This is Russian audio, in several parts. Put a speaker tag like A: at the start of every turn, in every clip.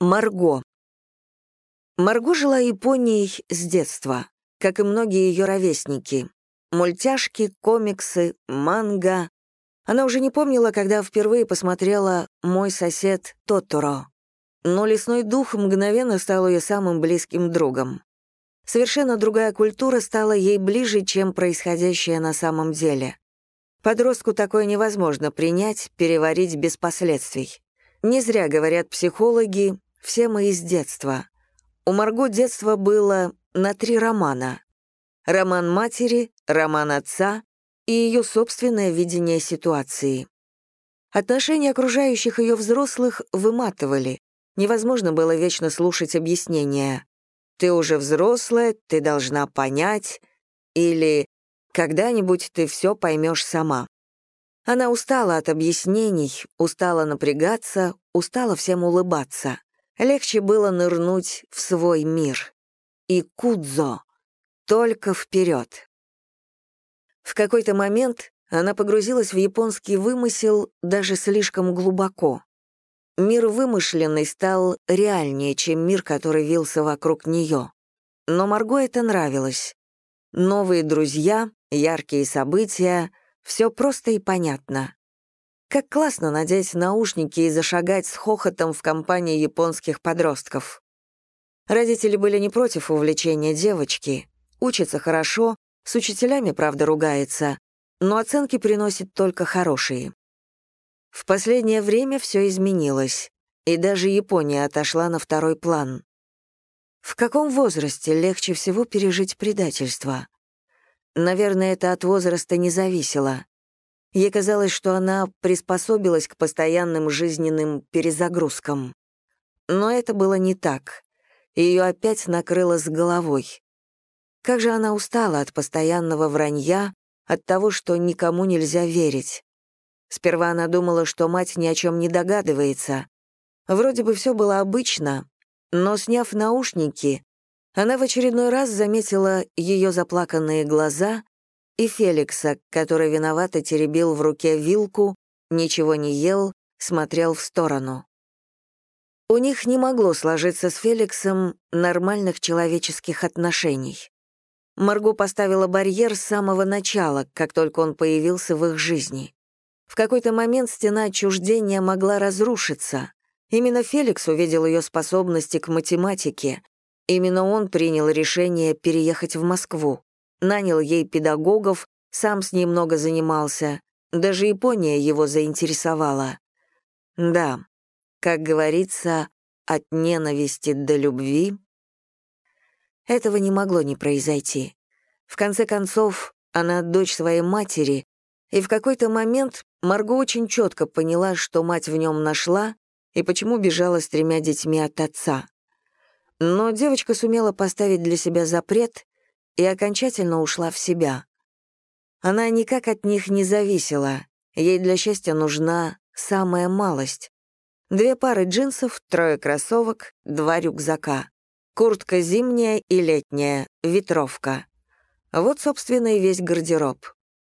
A: Марго. Марго жила Японией с детства, как и многие ее ровесники. Мультяшки, комиксы, манга. Она уже не помнила, когда впервые посмотрела «Мой сосед Тоторо». Но лесной дух мгновенно стал ее самым близким другом. Совершенно другая культура стала ей ближе, чем происходящее на самом деле. Подростку такое невозможно принять, переварить без последствий. Не зря говорят психологи, все мы из детства. У Марго детство было на три романа. Роман матери, роман отца и ее собственное видение ситуации. Отношения окружающих ее взрослых выматывали. Невозможно было вечно слушать объяснения. «Ты уже взрослая, ты должна понять» или «когда-нибудь ты все поймешь сама». Она устала от объяснений, устала напрягаться, устала всем улыбаться. Легче было нырнуть в свой мир. И кудзо. Только вперед. В какой-то момент она погрузилась в японский вымысел даже слишком глубоко. Мир вымышленный стал реальнее, чем мир, который вился вокруг нее. Но Марго это нравилось. Новые друзья, яркие события — все просто и понятно. Как классно надеть наушники и зашагать с хохотом в компании японских подростков. Родители были не против увлечения девочки. Учится хорошо, с учителями, правда, ругается, но оценки приносит только хорошие. В последнее время все изменилось, и даже Япония отошла на второй план. В каком возрасте легче всего пережить предательство? Наверное, это от возраста не зависело. Ей казалось, что она приспособилась к постоянным жизненным перезагрузкам. Но это было не так. Ее опять накрыло с головой. Как же она устала от постоянного вранья, от того, что никому нельзя верить. Сперва она думала, что мать ни о чем не догадывается. Вроде бы все было обычно, но, сняв наушники, она в очередной раз заметила ее заплаканные глаза и Феликса, который виновато теребил в руке вилку, ничего не ел, смотрел в сторону. У них не могло сложиться с Феликсом нормальных человеческих отношений. Марго поставила барьер с самого начала, как только он появился в их жизни. В какой-то момент стена отчуждения могла разрушиться. Именно Феликс увидел ее способности к математике, Именно он принял решение переехать в Москву. Нанял ей педагогов, сам с ней много занимался. Даже Япония его заинтересовала. Да, как говорится, от ненависти до любви. Этого не могло не произойти. В конце концов, она дочь своей матери, и в какой-то момент Марго очень четко поняла, что мать в нем нашла и почему бежала с тремя детьми от отца. Но девочка сумела поставить для себя запрет и окончательно ушла в себя. Она никак от них не зависела, ей для счастья нужна самая малость. Две пары джинсов, трое кроссовок, два рюкзака. Куртка зимняя и летняя, ветровка. Вот, собственно, и весь гардероб.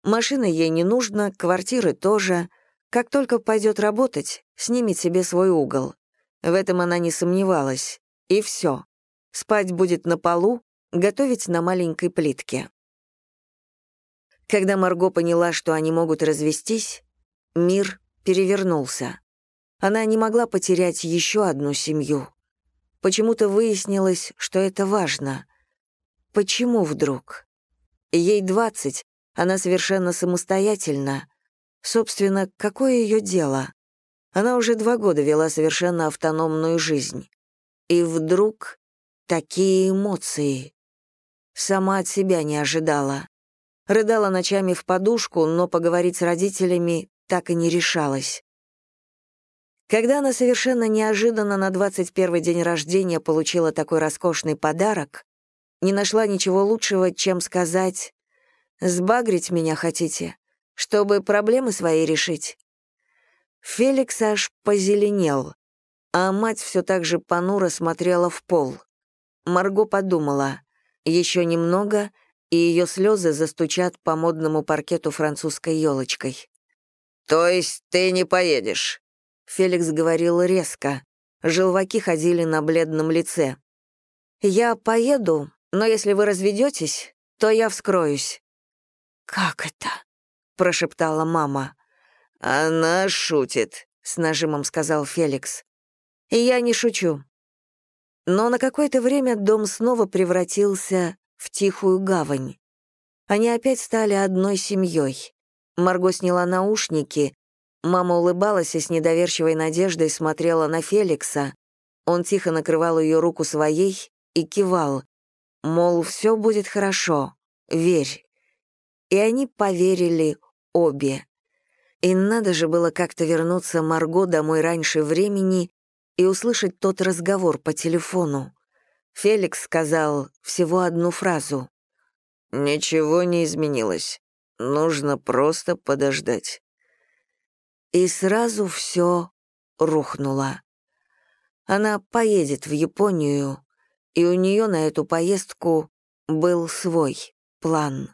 A: Машины ей не нужно, квартиры тоже. Как только пойдет работать, снимет себе свой угол. В этом она не сомневалась. И все. Спать будет на полу, готовить на маленькой плитке. Когда Марго поняла, что они могут развестись, мир перевернулся. Она не могла потерять еще одну семью. Почему-то выяснилось, что это важно. Почему вдруг? Ей двадцать, она совершенно самостоятельна. Собственно, какое ее дело? Она уже два года вела совершенно автономную жизнь. И вдруг такие эмоции. Сама от себя не ожидала. Рыдала ночами в подушку, но поговорить с родителями так и не решалась. Когда она совершенно неожиданно на 21 день рождения получила такой роскошный подарок, не нашла ничего лучшего, чем сказать «Сбагрить меня хотите, чтобы проблемы свои решить?» Феликс аж позеленел а мать все так же понуро смотрела в пол. Марго подумала, еще немного, и ее слезы застучат по модному паркету французской елочкой.
B: «То есть ты не поедешь?»
A: Феликс говорил резко. Желваки ходили на бледном лице. «Я поеду, но если вы разведетесь, то я вскроюсь». «Как это?» — прошептала мама.
B: «Она шутит», — с нажимом сказал Феликс.
A: «Я не шучу». Но на какое-то время дом снова превратился в тихую гавань. Они опять стали одной семьей. Марго сняла наушники, мама улыбалась и с недоверчивой надеждой смотрела на Феликса. Он тихо накрывал ее руку своей и кивал, мол, все будет хорошо, верь. И они поверили обе. И надо же было как-то вернуться Марго домой раньше времени и услышать тот разговор по телефону. Феликс сказал всего одну фразу.
B: «Ничего не изменилось. Нужно просто подождать».
A: И сразу все рухнуло. Она поедет в Японию, и у нее на эту поездку был свой план.